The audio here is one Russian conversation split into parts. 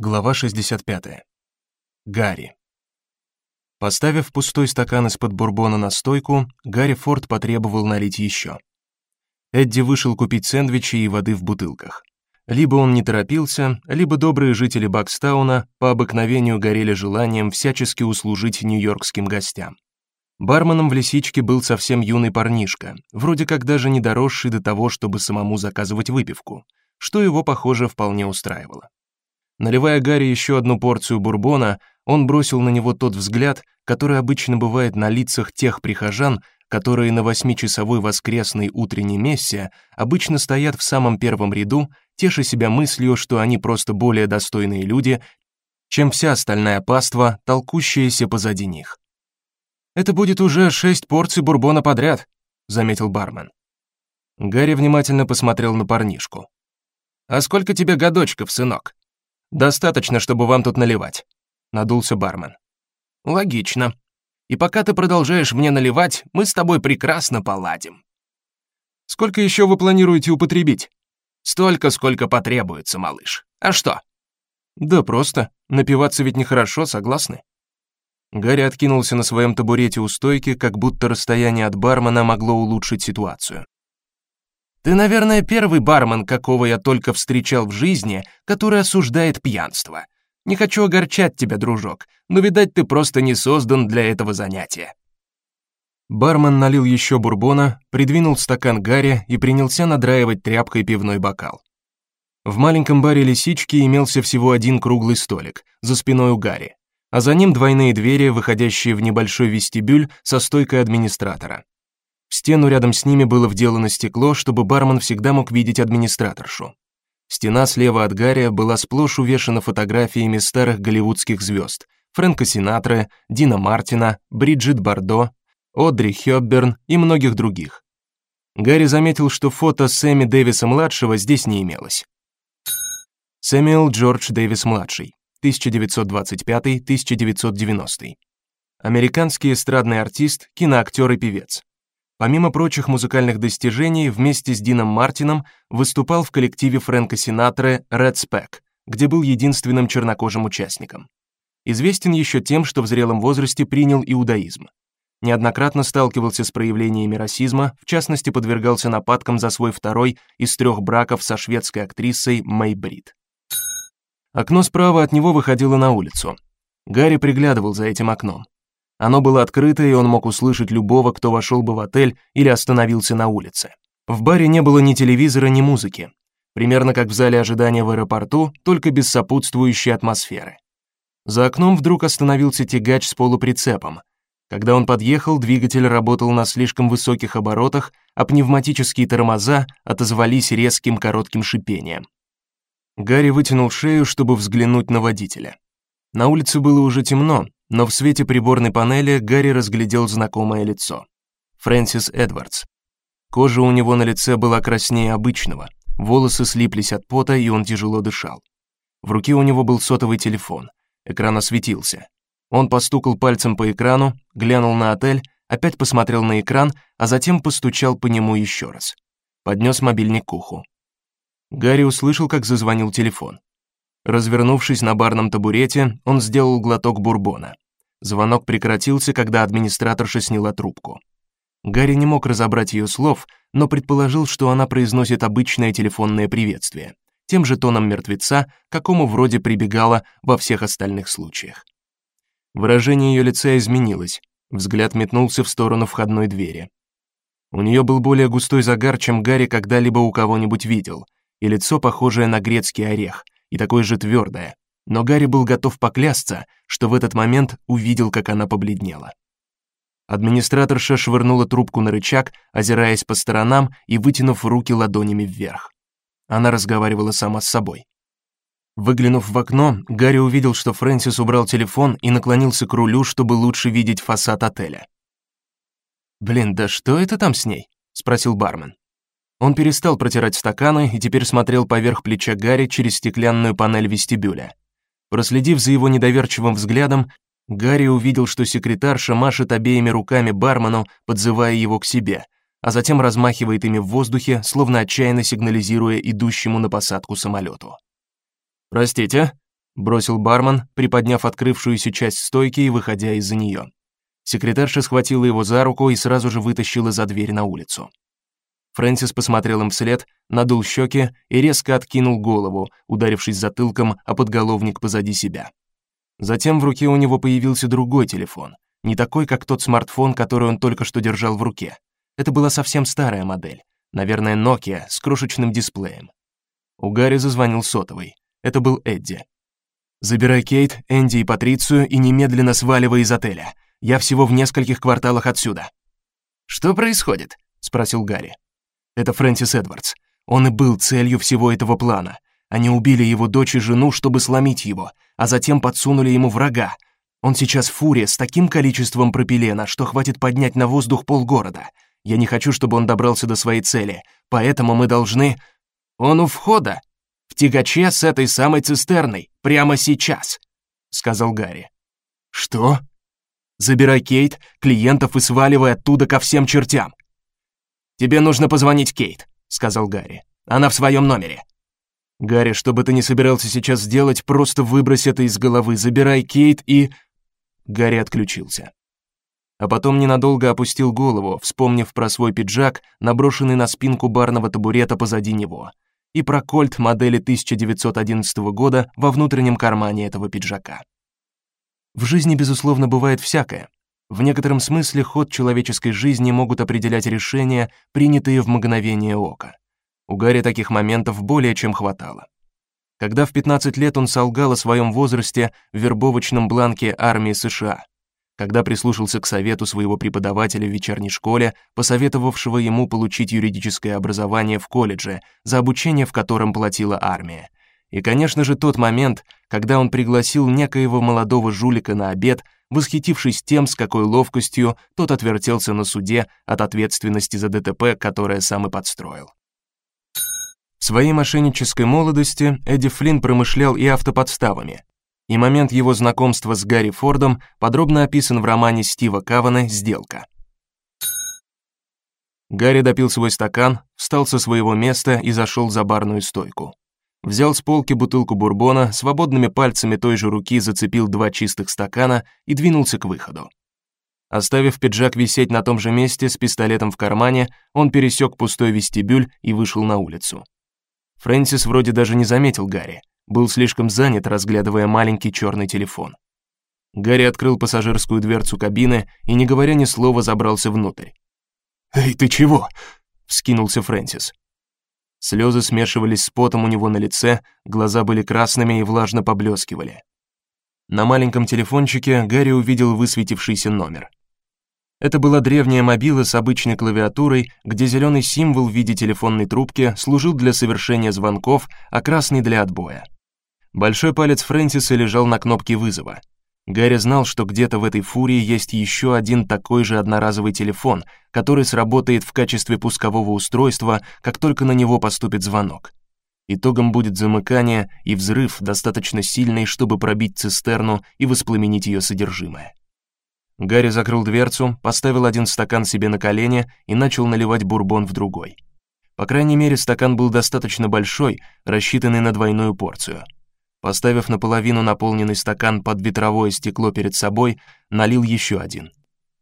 Глава 65. Гарри. Поставив пустой стакан из-под бурбона на стойку, Гарри Форд потребовал налить еще. Эдди вышел купить сэндвичи и воды в бутылках. Либо он не торопился, либо добрые жители Бакстауна по обыкновению горели желанием всячески услужить нью-йоркским гостям. Барменом в лисичке был совсем юный парнишка, вроде как даже не доросший до того, чтобы самому заказывать выпивку, что его, похоже, вполне устраивало. Наливая Гарри еще одну порцию бурбона, он бросил на него тот взгляд, который обычно бывает на лицах тех прихожан, которые на восьмичасовой воскресной утренней мессе обычно стоят в самом первом ряду, теша себя мыслью, что они просто более достойные люди, чем вся остальная паства, толкущаяся позади них. Это будет уже шесть порций бурбона подряд, заметил бармен. Гарри внимательно посмотрел на парнишку. А сколько тебе годочков, сынок? Достаточно, чтобы вам тут наливать, надулся бармен. Логично. И пока ты продолжаешь мне наливать, мы с тобой прекрасно поладим. Сколько еще вы планируете употребить? Столько, сколько потребуется, малыш. А что? Да просто. Напиваться ведь нехорошо, согласны? Гарри откинулся на своем табурете у стойки, как будто расстояние от бармена могло улучшить ситуацию. Ты, наверное, первый бармен, какого я только встречал в жизни, который осуждает пьянство. Не хочу огорчать тебя, дружок, но видать ты просто не создан для этого занятия. Бармен налил еще бурбона, придвинул стакан Гарри и принялся надраивать тряпкой пивной бокал. В маленьком баре Лисички имелся всего один круглый столик за спиной у Гарри, а за ним двойные двери, выходящие в небольшой вестибюль со стойкой администратора. В стену рядом с ними было вделано стекло, чтобы бармен всегда мог видеть администраторшу. Стена слева от Гарри была сплошь увешана фотографиями старых голливудских звезд: Фрэнка Синатра, Дина Мартина, Бриджит Бардо, Одри Хёбберн и многих других. Гарри заметил, что фото Сэмми Дэвиса младшего здесь не имелось. Сэмюэл Джордж Дэвис младший, 1925-1990. Американский эстрадный артист, киноактер и певец. Помимо прочих музыкальных достижений, вместе с Дином Мартином выступал в коллективе Фрэнка Синатра Red Spec, где был единственным чернокожим участником. Известен еще тем, что в зрелом возрасте принял иудаизм. Неоднократно сталкивался с проявлениями расизма, в частности, подвергался нападкам за свой второй из трех браков со шведской актрисой Мэй Брит. Окно справа от него выходило на улицу. Гарри приглядывал за этим окном. Оно было открыто, и он мог услышать любого, кто вошел бы в отель или остановился на улице. В баре не было ни телевизора, ни музыки. Примерно как в зале ожидания в аэропорту, только без сопутствующей атмосферы. За окном вдруг остановился тягач с полуприцепом. Когда он подъехал, двигатель работал на слишком высоких оборотах, а пневматические тормоза отозвались резким коротким шипением. Гарри вытянул шею, чтобы взглянуть на водителя. На улице было уже темно, но в свете приборной панели Гарри разглядел знакомое лицо. Фрэнсис Эдвардс. Кожа у него на лице была краснее обычного, волосы слиплись от пота, и он тяжело дышал. В руке у него был сотовый телефон. Экран осветился. Он постукал пальцем по экрану, глянул на отель, опять посмотрел на экран, а затем постучал по нему еще раз. Поднес мобильник к уху. Гарри услышал, как зазвонил телефон. Развернувшись на барном табурете, он сделал глоток бурбона. Звонок прекратился, когда администраторша сняла трубку. Гарри не мог разобрать ее слов, но предположил, что она произносит обычное телефонное приветствие, тем же тоном мертвеца, какому вроде прибегала во всех остальных случаях. Выражение ее лица изменилось. Взгляд метнулся в сторону входной двери. У нее был более густой загар, чем Гарри когда-либо у кого-нибудь видел, и лицо похожее на грецкий орех, и такое же твердое, но Гарри был готов поклясться, что в этот момент увидел, как она побледнела. Администраторша швырнула трубку на рычаг, озираясь по сторонам и вытянув руки ладонями вверх. Она разговаривала сама с собой. Выглянув в окно, Гарри увидел, что Фрэнсис убрал телефон и наклонился к рулю, чтобы лучше видеть фасад отеля. "Блин, да что это там с ней?" спросил бармен. Он перестал протирать стаканы и теперь смотрел поверх плеча Гарри через стеклянную панель вестибюля. Проследив за его недоверчивым взглядом, Гарри увидел, что секретарша машет обеими руками бармену, подзывая его к себе, а затем размахивает ими в воздухе, словно отчаянно сигнализируя идущему на посадку самолету. "Простите", бросил бармен, приподняв открывшуюся часть стойки и выходя из-за нее. Секретарша схватила его за руку и сразу же вытащила за дверь на улицу. Фрэнсис посмотрел им вслед, надул щеки и резко откинул голову, ударившись затылком о подголовник позади себя. Затем в руке у него появился другой телефон, не такой, как тот смартфон, который он только что держал в руке. Это была совсем старая модель, наверное, Nokia с крошечным дисплеем. У Гарри зазвонил сотовый. Это был Эдди. Забирай Кейт, Энди и Патрицию и немедленно сваливай из отеля. Я всего в нескольких кварталах отсюда. Что происходит? спросил Гарри. Это Фрэнсис Эдвардс. Он и был целью всего этого плана. Они убили его дочь и жену, чтобы сломить его, а затем подсунули ему врага. Он сейчас в фуре с таким количеством пропилена, что хватит поднять на воздух полгорода. Я не хочу, чтобы он добрался до своей цели, поэтому мы должны Он у входа, в тягаче с этой самой цистерной, прямо сейчас, сказал Гарри. Что? Забирай Кейт, клиентов и сваливай оттуда ко всем чертям. Тебе нужно позвонить Кейт, сказал Гарри. Она в своем номере. Гарри, что бы ты ни собирался сейчас сделать, просто выбрось это из головы, забирай Кейт и Гарри отключился. А потом ненадолго опустил голову, вспомнив про свой пиджак, наброшенный на спинку барного табурета позади него, и про кольт модели 1911 года во внутреннем кармане этого пиджака. В жизни безусловно бывает всякое. В некотором смысле ход человеческой жизни могут определять решения, принятые в мгновение ока. У Гарри таких моментов более чем хватало. Когда в 15 лет он солгал о своем возрасте в вербовочном бланке армии США, когда прислушался к совету своего преподавателя в вечерней школе, посоветовавшего ему получить юридическое образование в колледже, за обучение в котором платила армия. И, конечно же, тот момент, когда он пригласил некоего молодого жулика на обед восхитившись тем, с какой ловкостью тот отвертелся на суде от ответственности за ДТП, которое сам и подстроил. В своей мошеннической молодости Эдди Флинн промышлял и автоподставами. И момент его знакомства с Гарри Фордом подробно описан в романе Стива Кавана Сделка. Гарри допил свой стакан, встал со своего места и зашел за барную стойку. Взял с полки бутылку бурбона, свободными пальцами той же руки зацепил два чистых стакана и двинулся к выходу. Оставив пиджак висеть на том же месте с пистолетом в кармане, он пересек пустой вестибюль и вышел на улицу. Фрэнсис вроде даже не заметил Гарри, был слишком занят, разглядывая маленький черный телефон. Гарри открыл пассажирскую дверцу кабины и, не говоря ни слова, забрался внутрь. «Эй, ты чего?» — вскинулся Фрэнсис. Слезы смешивались с потом у него на лице, глаза были красными и влажно поблескивали. На маленьком телефончике Гарри увидел высветившийся номер. Это была древняя мобила с обычной клавиатурой, где зеленый символ в виде телефонной трубки служил для совершения звонков, а красный для отбоя. Большой палец Фрэнсиса лежал на кнопке вызова. Гарри знал, что где-то в этой фурии есть еще один такой же одноразовый телефон, который сработает в качестве пускового устройства, как только на него поступит звонок. Итогом будет замыкание и взрыв, достаточно сильный, чтобы пробить цистерну и воспламенить ее содержимое. Гарри закрыл дверцу, поставил один стакан себе на колени и начал наливать бурбон в другой. По крайней мере, стакан был достаточно большой, рассчитанный на двойную порцию. Поставив наполовину наполненный стакан под ветровое стекло перед собой, налил еще один.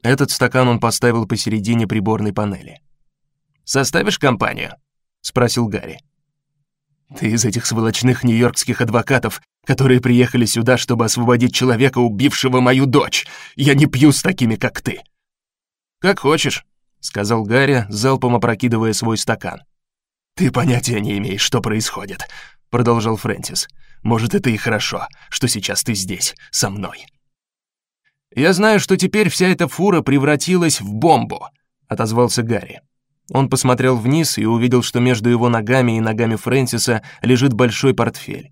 Этот стакан он поставил посередине приборной панели. «Составишь компанию?» — спросил Гарри. «Ты из этих сволочных нью-йоркских адвокатов, которые приехали сюда, чтобы освободить человека, убившего мою дочь. Я не пью с такими, как ты». «Как хочешь», — сказал Гарри, залпом опрокидывая свой стакан. «Ты понятия не имеешь, что происходит», — продолжал Фрэнсис. Может, это и хорошо, что сейчас ты здесь, со мной. Я знаю, что теперь вся эта фура превратилась в бомбу, отозвался Гарри. Он посмотрел вниз и увидел, что между его ногами и ногами Фрэнсиса лежит большой портфель.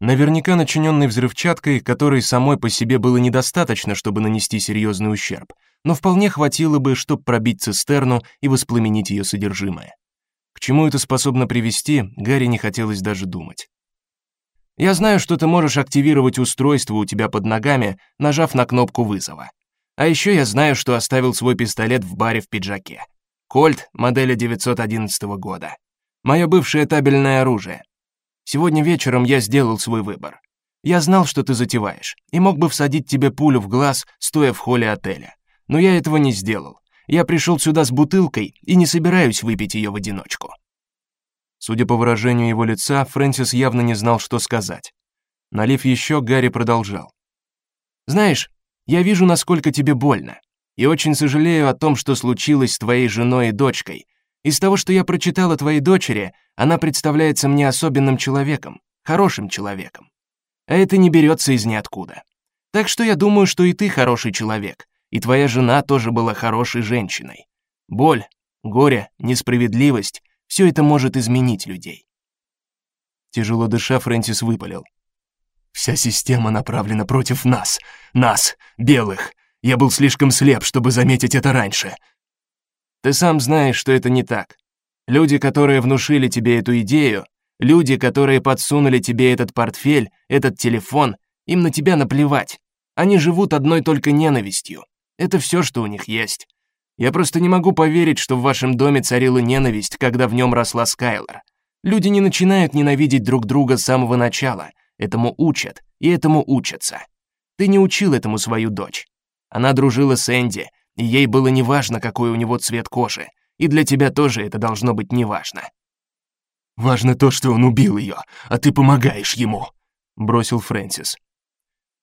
Наверняка начиненный взрывчаткой, которой самой по себе было недостаточно, чтобы нанести серьезный ущерб, но вполне хватило бы, чтобы пробить цистерну и воспламенить ее содержимое. К чему это способно привести, Гарри не хотелось даже думать. Я знаю, что ты можешь активировать устройство у тебя под ногами, нажав на кнопку вызова. А еще я знаю, что оставил свой пистолет в баре в пиджаке. Кольт модели 911 года. Мое бывшее табельное оружие. Сегодня вечером я сделал свой выбор. Я знал, что ты затеваешь, и мог бы всадить тебе пулю в глаз, стоя в холле отеля. Но я этого не сделал. Я пришел сюда с бутылкой и не собираюсь выпить ее в одиночку. Судя по выражению его лица, Фрэнсис явно не знал, что сказать. Налив еще, Гарри продолжал. Знаешь, я вижу, насколько тебе больно, и очень сожалею о том, что случилось с твоей женой и дочкой. Из того, что я прочитал о твоей дочери, она представляется мне особенным человеком, хорошим человеком. А это не берется из ниоткуда. Так что я думаю, что и ты хороший человек, и твоя жена тоже была хорошей женщиной. Боль, горе, несправедливость — все это может изменить людей. Тяжело дыша, Фрэнсис выпалил. Вся система направлена против нас. Нас, белых. Я был слишком слеп, чтобы заметить это раньше. Ты сам знаешь, что это не так. Люди, которые внушили тебе эту идею, люди, которые подсунули тебе этот портфель, этот телефон, им на тебя наплевать. Они живут одной только ненавистью. Это все, что у них есть. Я просто не могу поверить, что в вашем доме царила ненависть, когда в нем росла Скайлер. Люди не начинают ненавидеть друг друга с самого начала. Этому учат, и этому учатся. Ты не учил этому свою дочь. Она дружила с Энди, и ей было неважно, какой у него цвет кожи. И для тебя тоже это должно быть неважно. Важно то, что он убил ее, а ты помогаешь ему, бросил Фрэнсис.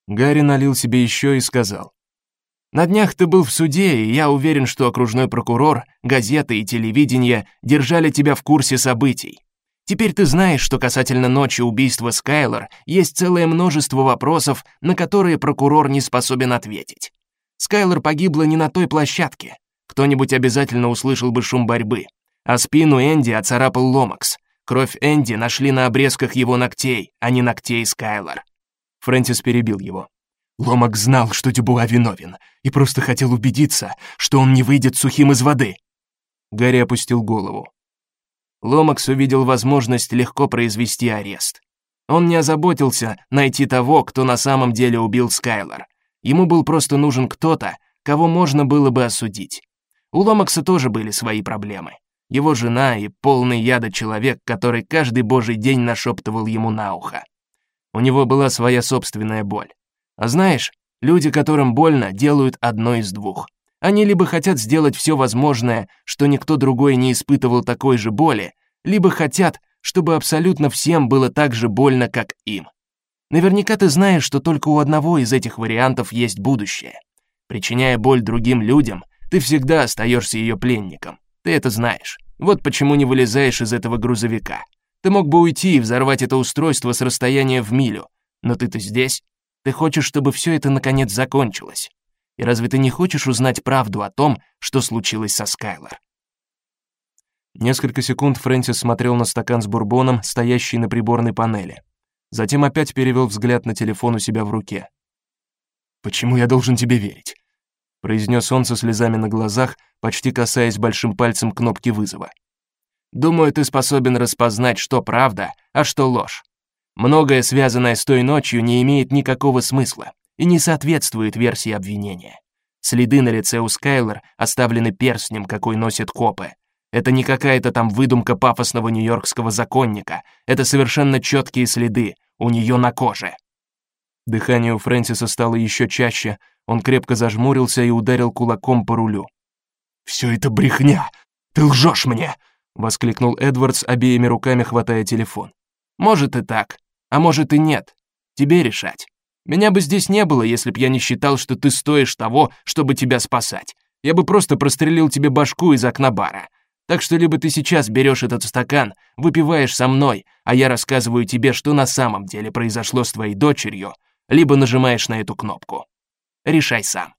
Гарри налил себе еще и сказал: на днях ты был в суде, и я уверен, что окружной прокурор, газеты и телевидение держали тебя в курсе событий. Теперь ты знаешь, что касательно ночи убийства Скайлор есть целое множество вопросов, на которые прокурор не способен ответить. Скайлор погибла не на той площадке. Кто-нибудь обязательно услышал бы шум борьбы. А спину Энди оцарапал Ломакс. Кровь Энди нашли на обрезках его ногтей, а не ногтей Скайлор. Фрэнсис перебил его. Ломак знал, что Дюбуа виновен, и просто хотел убедиться, что он не выйдет сухим из воды. Гарри опустил голову. Ломакс увидел возможность легко произвести арест. Он не озаботился найти того, кто на самом деле убил Скайлор. Ему был просто нужен кто-то, кого можно было бы осудить. У Ломакса тоже были свои проблемы. Его жена и полный яда человек, который каждый божий день нашептывал ему на ухо. У него была своя собственная боль. А знаешь, люди, которым больно, делают одно из двух. Они либо хотят сделать все возможное, что никто другой не испытывал такой же боли, либо хотят, чтобы абсолютно всем было так же больно, как им. Наверняка ты знаешь, что только у одного из этих вариантов есть будущее. Причиняя боль другим людям, ты всегда остаешься ее пленником. Ты это знаешь. Вот почему не вылезаешь из этого грузовика. Ты мог бы уйти и взорвать это устройство с расстояния в милю, но ты-то здесь, ты хочешь, чтобы все это наконец закончилось. И разве ты не хочешь узнать правду о том, что случилось со Скайлор? Несколько секунд Фрэнсис смотрел на стакан с бурбоном, стоящий на приборной панели. Затем опять перевел взгляд на телефон у себя в руке. Почему я должен тебе верить? произнес он со слезами на глазах, почти касаясь большим пальцем кнопки вызова. Думаю, ты способен распознать, что правда, а что ложь. Многое, связанное с той ночью, не имеет никакого смысла и не соответствует версии обвинения. Следы на лице у Скайлер оставлены перстнем, какой носят копы. Это не какая-то там выдумка пафосного нью-йоркского законника. Это совершенно четкие следы у нее на коже. Дыхание у Фрэнсиса стало еще чаще. Он крепко зажмурился и ударил кулаком по рулю. Все это брехня. Ты лжешь мне, воскликнул Эдвардс обеими руками хватая телефон. Может и так, а может и нет. Тебе решать. Меня бы здесь не было, если б я не считал, что ты стоишь того, чтобы тебя спасать. Я бы просто прострелил тебе башку из окна бара. Так что либо ты сейчас берешь этот стакан, выпиваешь со мной, а я рассказываю тебе, что на самом деле произошло с твоей дочерью, либо нажимаешь на эту кнопку. Решай сам.